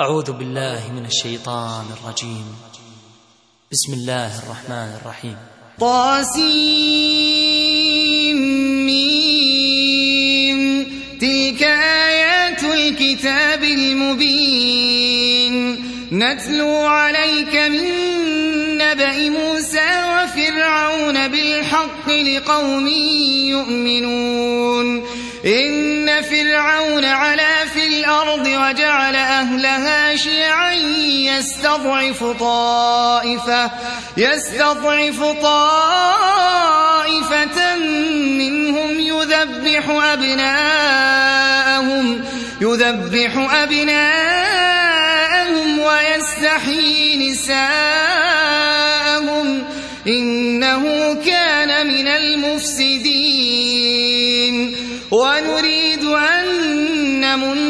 أعوذ بالله من الشيطان الرجيم. بسم الله الرحمن الرحيم. طاسيم تلك آيات الكتاب المبين. نتلو عليك من نبأ موسى وفرعون بالحق لقوم يؤمنون. إن فرعون في الأرض وجعل أهلها شيعا يستضعف طائفة يستضعف طائفة منهم يذبح أبناءهم يذبح أبناءهم ويستحيي نساءهم. إنه كان من المفسدين. ونريد أن نمن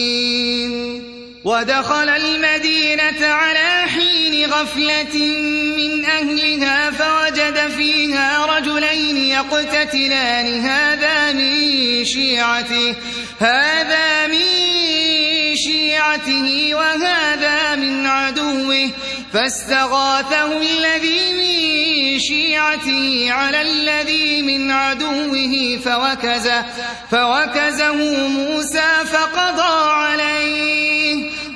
ودخل المدينة على حين غفلة من أهلها فوجد فيها رجلين يقتتلان. هذا من شيعته هذا من شيعته وهذا من عدوه. فاستغاثه الذي من شيعته على الذي من عدوه. فوكزه فوكزه موسى فقضى عليه.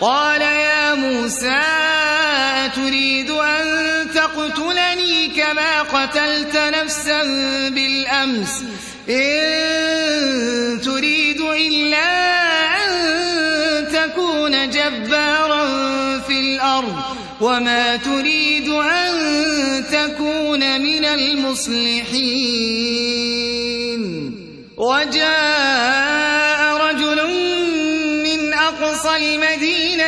قال يا موسى أتريد أن تقتلني كما قتلت نفسا بالأمس؟ إن تريد إلا أن تكون جبارا في الأرض وما تريد أن تكون من المصلحين. وجاء رجل من أقصى المدينة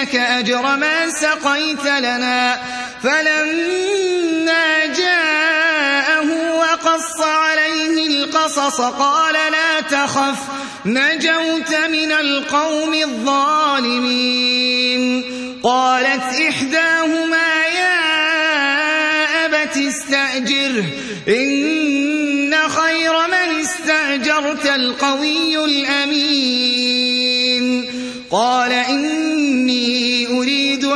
ليجزيك أجر ما سقيت لنا. فلما جاءه وقص عليه القصص قال لا تخف نجوت من القوم الظالمين. قالت إحداهما يا أبت استأجره إن خير من استأجرت القوي الأمين. قال أريد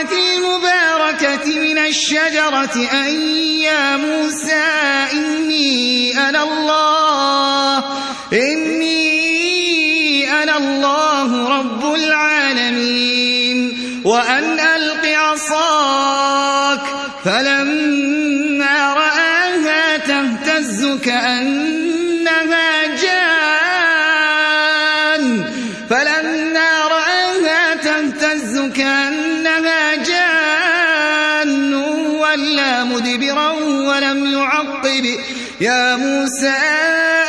المباركة من الشجرة أن يا موسى إني أنا الله إني أنا الله رب العالمين وأن ألق عصاك فلما رآها تهتز كأنها واضرب يا موسى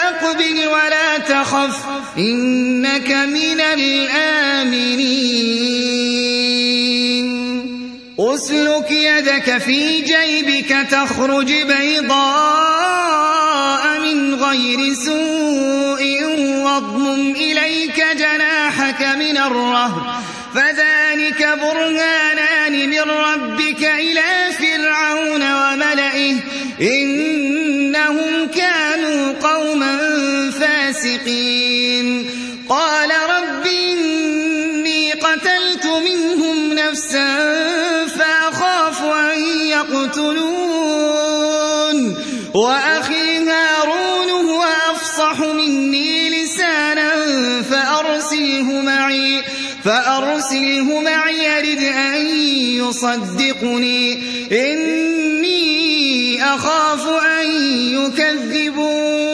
أقبل ولا تخف إنك من الآمنين. أسلك يدك في جيبك تخرج بيضاء من غير سوء واضمم إليك جناحك من الرهب. فذلك برهانان من ربك إلى فرعون وملئه. إنهم يصدقني. إني أخاف أن يكذبون.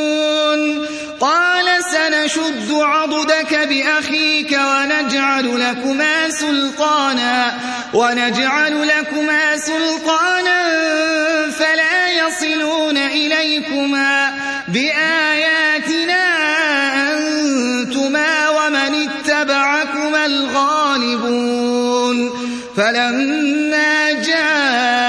قال سنشد عضدك بأخيك ونجعل لكما سلطانا ونجعل لكما سلطانا فلا يصلون إليكما بآياتنا. فلما جاءهم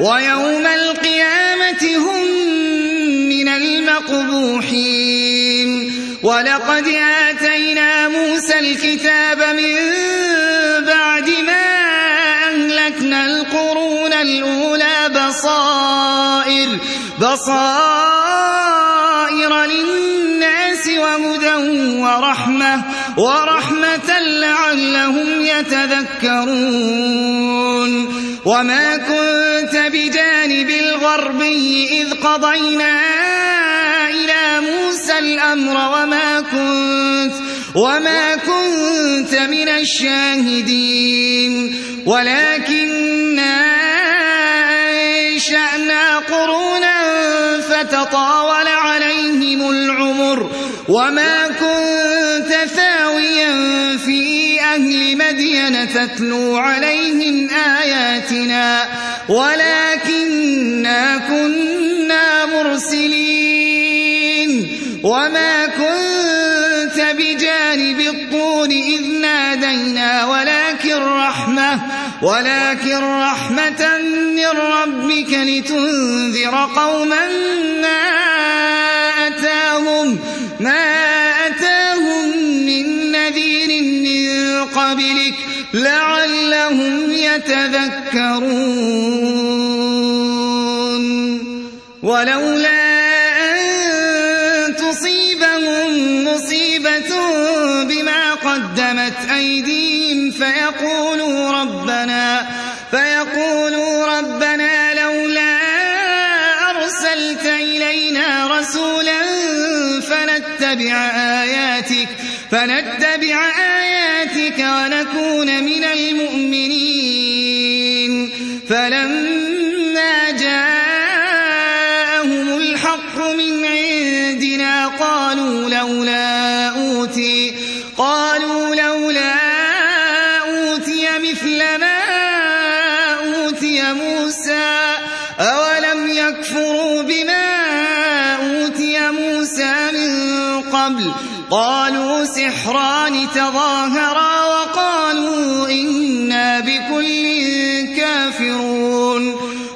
ويوم القيامة هم من المقبوحين. ولقد آتينا موسى الكتاب من بعد ما أهلكنا القرون الأولى بصائر بصائر للناس وهدى ورحمة ورحمة لعلهم يتذكرون. وما كنت بجانب الغربي إذ قضينا إلى موسى الأمر وما كنت وما كنت من الشاهدين ولكننا أنشأنا قرونا فتطاول عليهم العمر وما كنت ثاويا في أهل مدين تتلو عليهم آياتنا ولكننا كنا مرسلين وما كنت بجانب الطور إذ نادينا ولكن رحمة ولكن رحمة من ربك لتنذر قوما ما أتاهم ما أتاهم من نذير من قبلك. لعلهم يتذكرون. ولولا أن تصيبهم مصيبة بما قدمت فيقولوا ربنا فيقولوا ربنا لولا أرسلت إلينا رسولا فنتبع آياتك فنتبع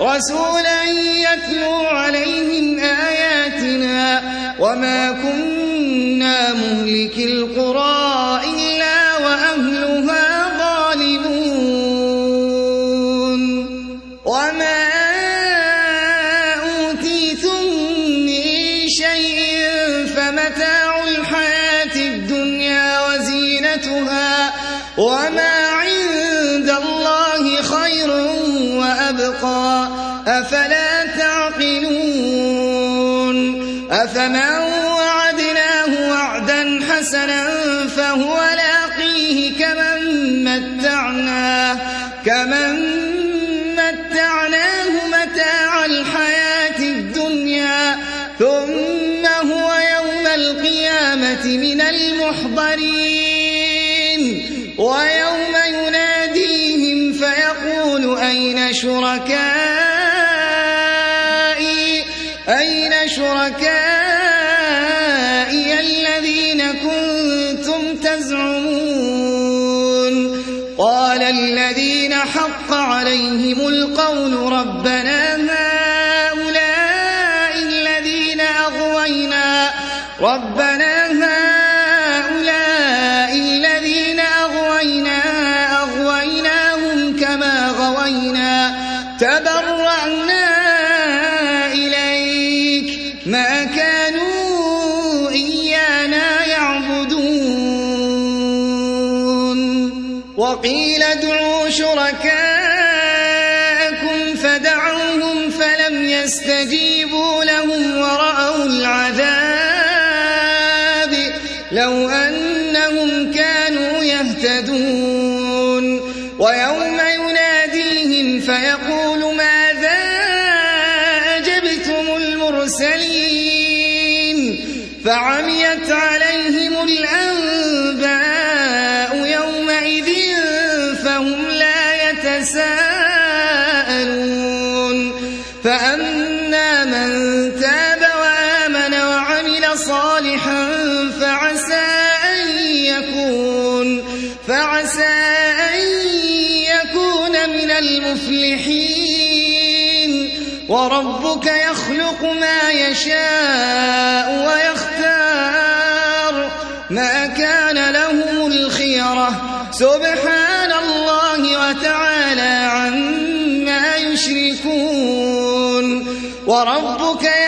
رسولا يتلو عليهم آياتنا وما كنا مهلك القرى فهو لاقيه كمن متعناه كمن متعناه متاع الحياة الدنيا ثم هو يوم القيامة من المحضرين. ويوم يناديهم فيقول أين شركائي؟ أين شركائي؟ عليهم القول رب ربنا هؤلاء الذين أغوينا. ربنا هؤلاء الذين أغوينا. أغويناهم كما غوينا. تبرعنا إليك. ما كانوا إيانا يعبدون. وقيل ادعوا شركاءكم فلم فعسى أن يكون من المفلحين. وربك يخلق ما يشاء ويختار. ما كان لهم الخيرة. سبحان الله وتعالى عما يشركون. وربك يعلم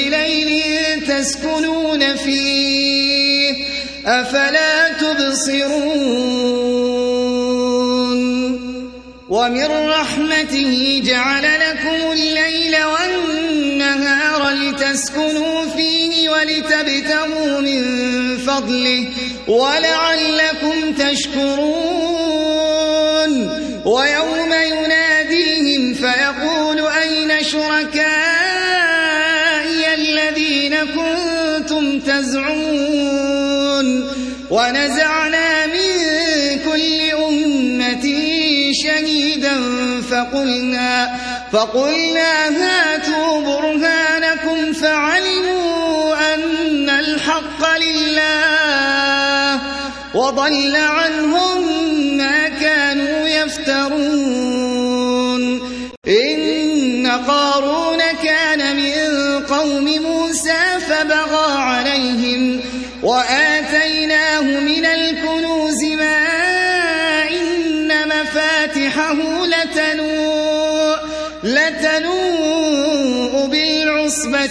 تسكنون فيه أفلا تبصرون ومن رحمته جعل لكم الليل والنهار لتسكنوا فيه ولتبتغوا من فضله ولعلكم تشكرون ويوم يناديهم فيقول أين شركائي كنتم تزعمون ونزعنا من كل أمة شهيدا فقلنا فقلنا هاتوا برهانكم فعلموا أن الحق لله وضل عنهم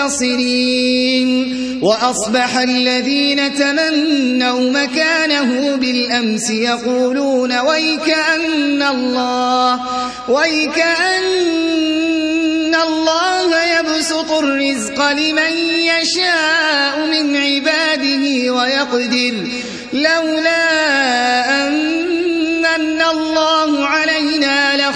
المنتصرين. وأصبح الذين تمنوا مكانه بالأمس يقولون ويكأن الله ويكأن الله يبسط الرزق لمن يشاء من عباده ويقدر لولا أن الله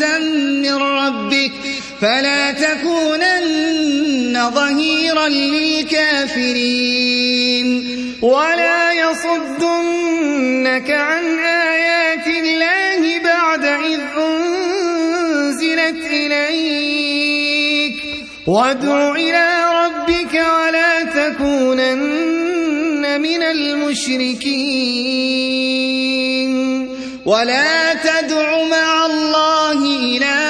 من ربك فلا تكونن ظهيرا للكافرين. ولا يصدنك عن آيات الله بعد إذ أنزلت إليك. وادع إلى ربك ولا تكونن من المشركين. ولا تدع مع الله إلها